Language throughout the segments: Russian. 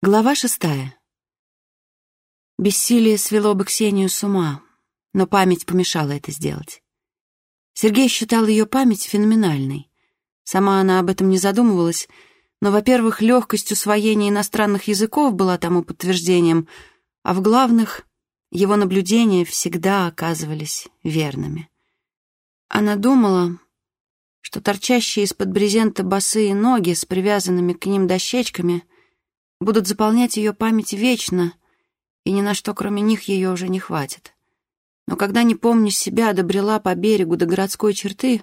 Глава шестая. Бессилие свело бы Ксению с ума, но память помешала это сделать. Сергей считал ее память феноменальной. Сама она об этом не задумывалась, но, во-первых, легкость усвоения иностранных языков была тому подтверждением, а в главных его наблюдения всегда оказывались верными. Она думала, что торчащие из-под брезента босые ноги с привязанными к ним дощечками — будут заполнять ее память вечно, и ни на что кроме них ее уже не хватит. Но когда, не помня себя, добрела по берегу до городской черты,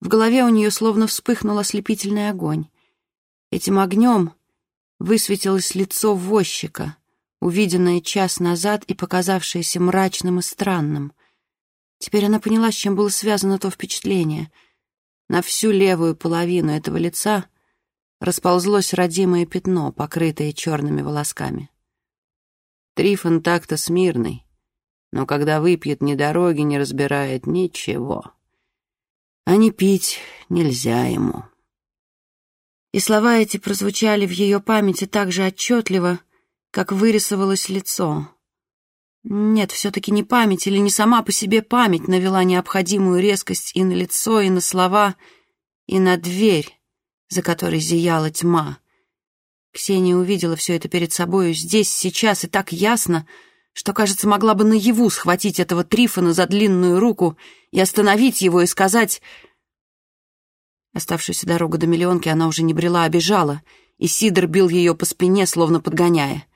в голове у нее словно вспыхнул ослепительный огонь. Этим огнем высветилось лицо возчика, увиденное час назад и показавшееся мрачным и странным. Теперь она поняла, с чем было связано то впечатление. На всю левую половину этого лица — расползлось родимое пятно, покрытое черными волосками. Трифон так-то смирный, но когда выпьет ни дороги, не разбирает ничего. А не пить нельзя ему. И слова эти прозвучали в ее памяти так же отчетливо, как вырисовалось лицо. Нет, все-таки не память или не сама по себе память навела необходимую резкость и на лицо, и на слова, и на дверь, за которой зияла тьма. Ксения увидела все это перед собою здесь, сейчас, и так ясно, что, кажется, могла бы наяву схватить этого Трифона за длинную руку и остановить его и сказать... Оставшуюся дорогу до миллионки она уже не брела, а бежала, и Сидор бил ее по спине, словно подгоняя.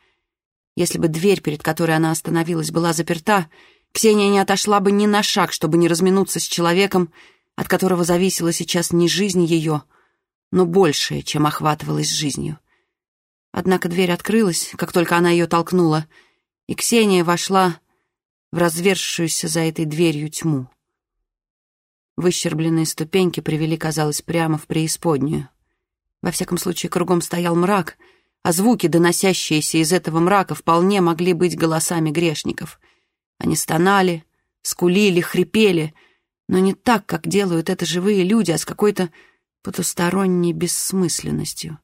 Если бы дверь, перед которой она остановилась, была заперта, Ксения не отошла бы ни на шаг, чтобы не разминуться с человеком, от которого зависела сейчас не жизнь ее, но большее, чем охватывалось жизнью. Однако дверь открылась, как только она ее толкнула, и Ксения вошла в развершуюся за этой дверью тьму. Выщербленные ступеньки привели, казалось, прямо в преисподнюю. Во всяком случае, кругом стоял мрак, а звуки, доносящиеся из этого мрака, вполне могли быть голосами грешников. Они стонали, скулили, хрипели, но не так, как делают это живые люди, а с какой-то потусторонней бессмысленностью.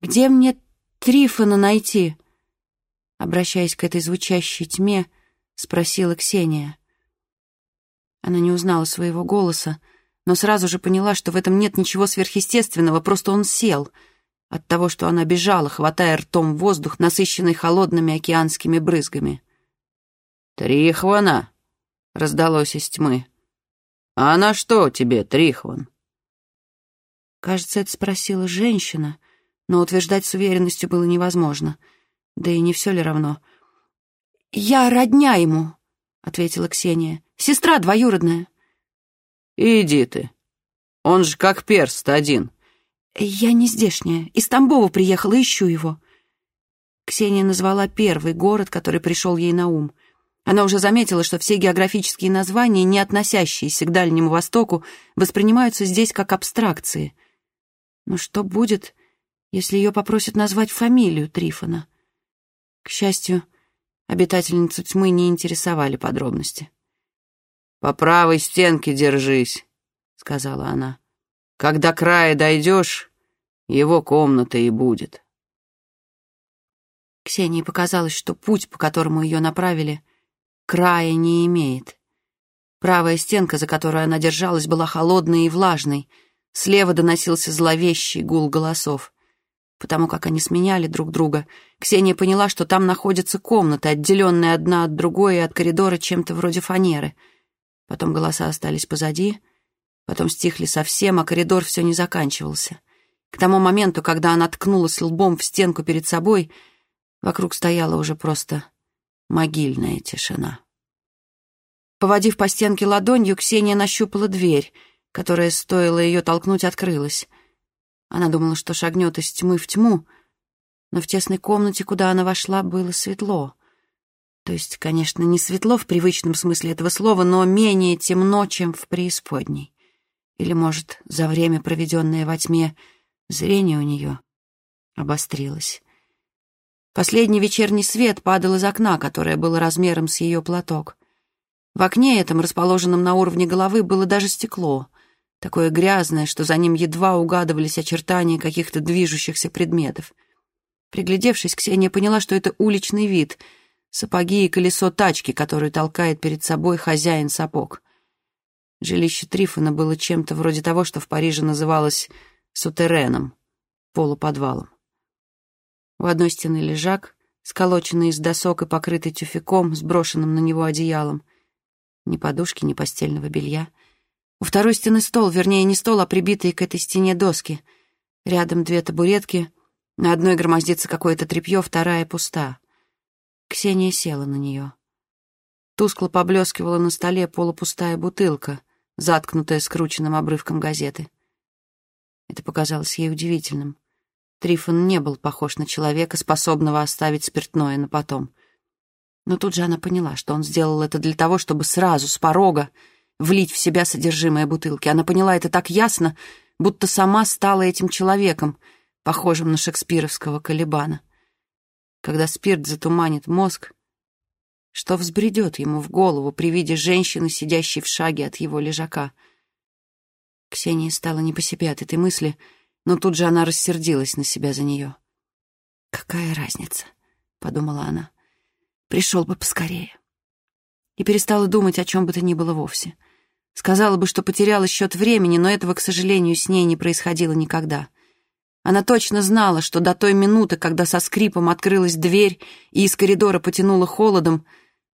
«Где мне Трифона найти?» Обращаясь к этой звучащей тьме, спросила Ксения. Она не узнала своего голоса, но сразу же поняла, что в этом нет ничего сверхъестественного, просто он сел от того, что она бежала, хватая ртом воздух, насыщенный холодными океанскими брызгами. «Трихвана!» — раздалось из тьмы. «А на что тебе, Трихван?» Кажется, это спросила женщина, но утверждать с уверенностью было невозможно. Да и не все ли равно. «Я родня ему», — ответила Ксения. «Сестра двоюродная». «Иди ты. Он же как перст один». «Я не здешняя. Из Тамбова приехала, ищу его». Ксения назвала первый город, который пришел ей на ум. Она уже заметила, что все географические названия, не относящиеся к Дальнему Востоку, воспринимаются здесь как абстракции — но что будет, если ее попросят назвать фамилию Трифона? К счастью, обитательницу тьмы не интересовали подробности. «По правой стенке держись», — сказала она. «Когда края дойдешь, его комната и будет». Ксении показалось, что путь, по которому ее направили, края не имеет. Правая стенка, за которую она держалась, была холодной и влажной — Слева доносился зловещий гул голосов. Потому как они сменяли друг друга, Ксения поняла, что там находятся комнаты, отделенные одна от другой и от коридора чем-то вроде фанеры. Потом голоса остались позади, потом стихли совсем, а коридор все не заканчивался. К тому моменту, когда она ткнулась лбом в стенку перед собой, вокруг стояла уже просто могильная тишина. Поводив по стенке ладонью, Ксения нащупала дверь — которая, стоило ее толкнуть, открылась. Она думала, что шагнет из тьмы в тьму, но в тесной комнате, куда она вошла, было светло. То есть, конечно, не светло в привычном смысле этого слова, но менее темно, чем в преисподней. Или, может, за время, проведенное во тьме, зрение у нее обострилось. Последний вечерний свет падал из окна, которое было размером с ее платок. В окне этом, расположенном на уровне головы, было даже стекло такое грязное, что за ним едва угадывались очертания каких-то движущихся предметов. Приглядевшись, Ксения поняла, что это уличный вид — сапоги и колесо тачки, которую толкает перед собой хозяин сапог. Жилище Трифона было чем-то вроде того, что в Париже называлось сутереном, полуподвалом. У одной стены лежак, сколоченный из досок и покрытый тюфяком, сброшенным на него одеялом. Ни подушки, ни постельного белья. У второй стены стол, вернее, не стол, а прибитые к этой стене доски. Рядом две табуретки, на одной громоздится какое-то тряпье, вторая пуста. Ксения села на нее. Тускло поблескивала на столе полупустая бутылка, заткнутая скрученным обрывком газеты. Это показалось ей удивительным. Трифон не был похож на человека, способного оставить спиртное на потом. Но тут же она поняла, что он сделал это для того, чтобы сразу, с порога, влить в себя содержимое бутылки. Она поняла это так ясно, будто сама стала этим человеком, похожим на шекспировского Калибана. Когда спирт затуманит мозг, что взбредет ему в голову при виде женщины, сидящей в шаге от его лежака. Ксении стало не по себе от этой мысли, но тут же она рассердилась на себя за нее. «Какая разница?» — подумала она. «Пришел бы поскорее». И перестала думать о чем бы то ни было вовсе. Сказала бы, что потеряла счет времени, но этого, к сожалению, с ней не происходило никогда. Она точно знала, что до той минуты, когда со скрипом открылась дверь и из коридора потянуло холодом,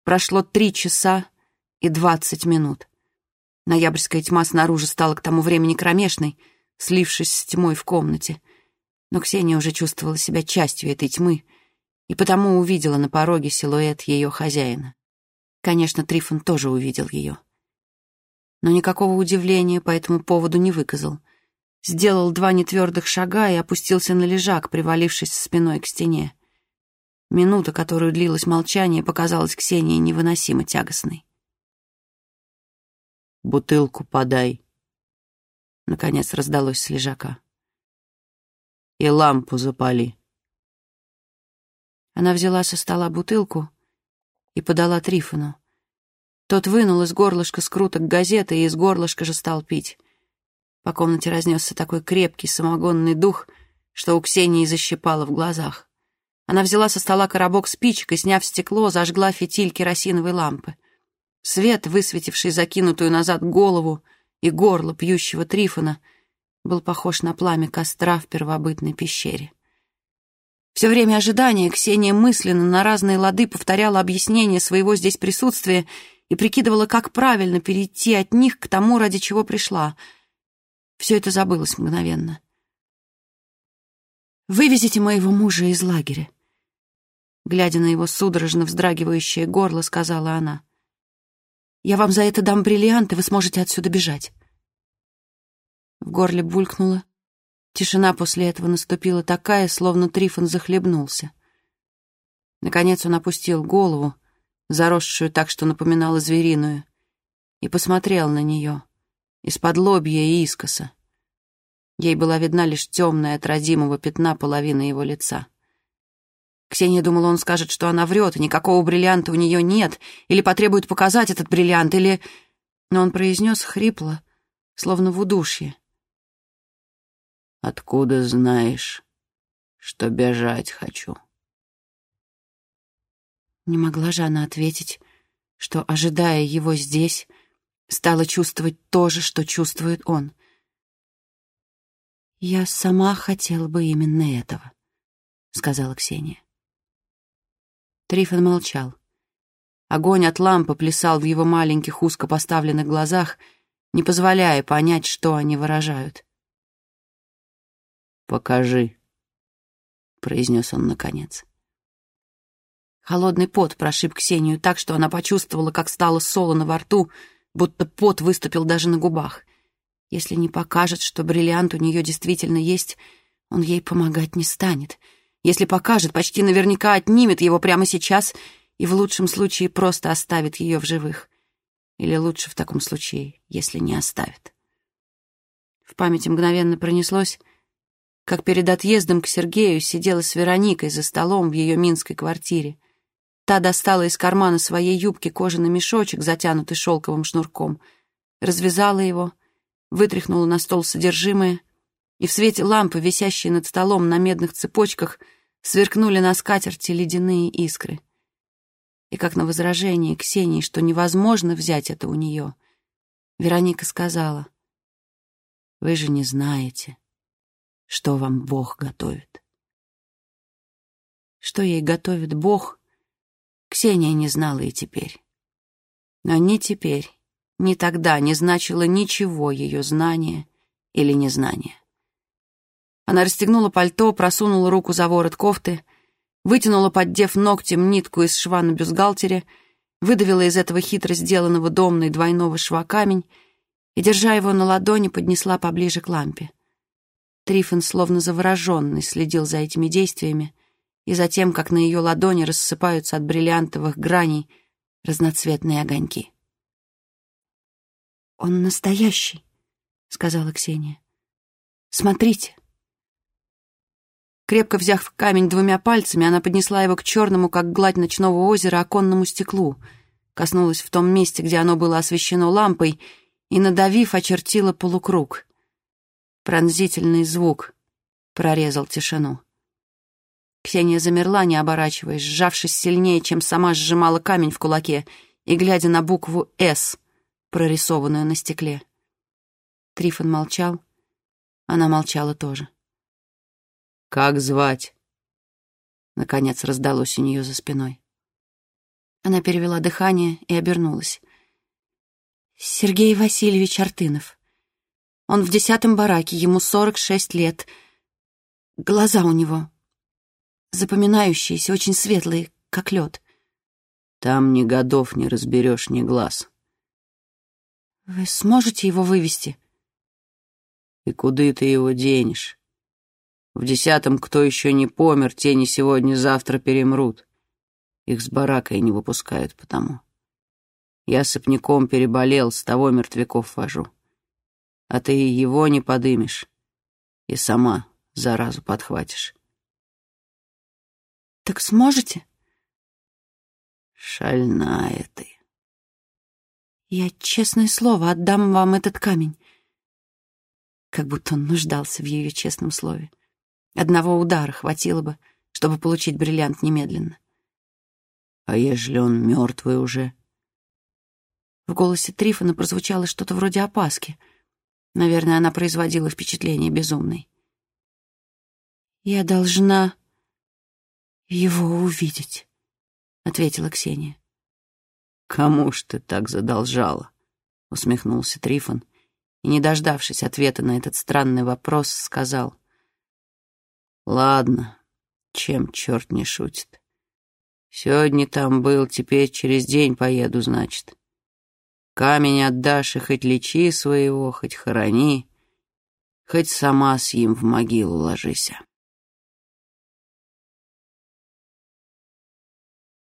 Прошло три часа и двадцать минут. Ноябрьская тьма снаружи стала к тому времени кромешной, слившись с тьмой в комнате. Но Ксения уже чувствовала себя частью этой тьмы и потому увидела на пороге силуэт ее хозяина. Конечно, Трифон тоже увидел ее. Но никакого удивления по этому поводу не выказал. Сделал два нетвердых шага и опустился на лежак, привалившись спиной к стене. Минута, которую длилось молчание, показалась Ксении невыносимо тягостной. «Бутылку подай», — наконец раздалось с лежака. «И лампу запали». Она взяла со стола бутылку и подала Трифону. Тот вынул из горлышка скруток газеты и из горлышка же стал пить. По комнате разнесся такой крепкий самогонный дух, что у Ксении защипало в глазах. Она взяла со стола коробок спичек и, сняв стекло, зажгла фитиль керосиновой лампы. Свет, высветивший закинутую назад голову и горло пьющего Трифона, был похож на пламя костра в первобытной пещере. Все время ожидания Ксения мысленно на разные лады повторяла объяснение своего здесь присутствия и прикидывала, как правильно перейти от них к тому, ради чего пришла. Все это забылось мгновенно. «Вывезите моего мужа из лагеря», — глядя на его судорожно вздрагивающее горло, сказала она. «Я вам за это дам бриллиант, и вы сможете отсюда бежать». В горле булькнуло. Тишина после этого наступила такая, словно Трифон захлебнулся. Наконец он опустил голову, заросшую так, что напоминала звериную, и посмотрел на нее, из-под лобья и искоса. Ей была видна лишь темная от родимого пятна половина его лица. Ксения думала, он скажет, что она врет, и никакого бриллианта у нее нет, или потребует показать этот бриллиант, или... Но он произнес хрипло, словно в удушье. «Откуда знаешь, что бежать хочу?» Не могла же она ответить, что, ожидая его здесь, стала чувствовать то же, что чувствует он. «Я сама хотела бы именно этого», — сказала Ксения. Трифон молчал. Огонь от лампы плясал в его маленьких узко поставленных глазах, не позволяя понять, что они выражают. «Покажи», — произнес он наконец. Холодный пот прошиб Ксению так, что она почувствовала, как стало солоно во рту, будто пот выступил даже на губах. Если не покажет, что бриллиант у нее действительно есть, он ей помогать не станет. Если покажет, почти наверняка отнимет его прямо сейчас и в лучшем случае просто оставит ее в живых. Или лучше в таком случае, если не оставит. В памяти мгновенно пронеслось, как перед отъездом к Сергею сидела с Вероникой за столом в ее минской квартире. Та достала из кармана своей юбки кожаный мешочек, затянутый шелковым шнурком, развязала его — вытряхнула на стол содержимое, и в свете лампы, висящей над столом на медных цепочках, сверкнули на скатерти ледяные искры. И как на возражение Ксении, что невозможно взять это у нее, Вероника сказала, «Вы же не знаете, что вам Бог готовит». Что ей готовит Бог, Ксения не знала и теперь. Но ни теперь, ни тогда не значило ничего ее знания или незнания. Она расстегнула пальто, просунула руку за ворот кофты, вытянула, поддев ногтем нитку из шва на бюстгальтере, выдавила из этого хитро сделанного домной двойного шва камень и, держа его на ладони, поднесла поближе к лампе. Трифон, словно завороженный, следил за этими действиями и за тем, как на ее ладони рассыпаются от бриллиантовых граней разноцветные огоньки. «Он настоящий», — сказала Ксения. «Смотрите». Крепко взяв камень двумя пальцами, она поднесла его к черному, как гладь ночного озера, оконному стеклу, коснулась в том месте, где оно было освещено лампой, и, надавив, очертила полукруг. Пронзительный звук прорезал тишину. Ксения замерла, не оборачиваясь, сжавшись сильнее, чем сама сжимала камень в кулаке, и глядя на букву «С», прорисованную на стекле. Трифон молчал, она молчала тоже. «Как звать?» Наконец раздалось у нее за спиной. Она перевела дыхание и обернулась. «Сергей Васильевич Артынов. Он в десятом бараке, ему сорок шесть лет. Глаза у него запоминающиеся, очень светлые, как лед. Там ни годов не разберешь, ни глаз. Вы сможете его вывести? И куда ты его денешь? В десятом кто еще не помер, те не сегодня-завтра перемрут. Их с баракой не выпускают потому. Я сопняком переболел, с того мертвяков вожу. А ты его не подымешь и сама заразу подхватишь. Так сможете? Шальная ты. Я, честное слово, отдам вам этот камень. Как будто он нуждался в ее честном слове. Одного удара хватило бы, чтобы получить бриллиант немедленно. А ежели он мертвый уже? В голосе Трифона прозвучало что-то вроде опаски. Наверное, она производила впечатление безумной. «Я должна его увидеть», — ответила Ксения. «Кому ж ты так задолжала?» — усмехнулся Трифон и, не дождавшись ответа на этот странный вопрос, сказал — Ладно, чем черт не шутит. Сегодня там был, теперь через день поеду, значит. Камень отдашь и хоть лечи своего, хоть хорони, хоть сама с ним в могилу ложися.